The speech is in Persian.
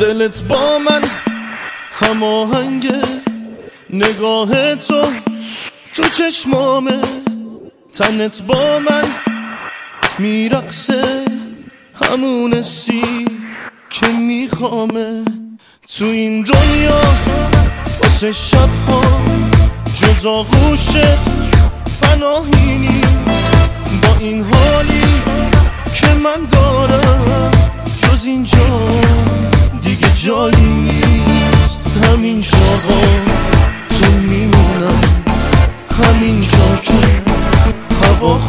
دلت با من هماهنگه نگاه تو تو چشمامه تنت با من میرقصه همون سی که میخوامه تو این دنیا. واسه شب ها جز آغوشت پناهی نیست. با این حالی که من دارم جز اینجا. دیگه جایی نیست. همین جاها تو میمونم. همین جا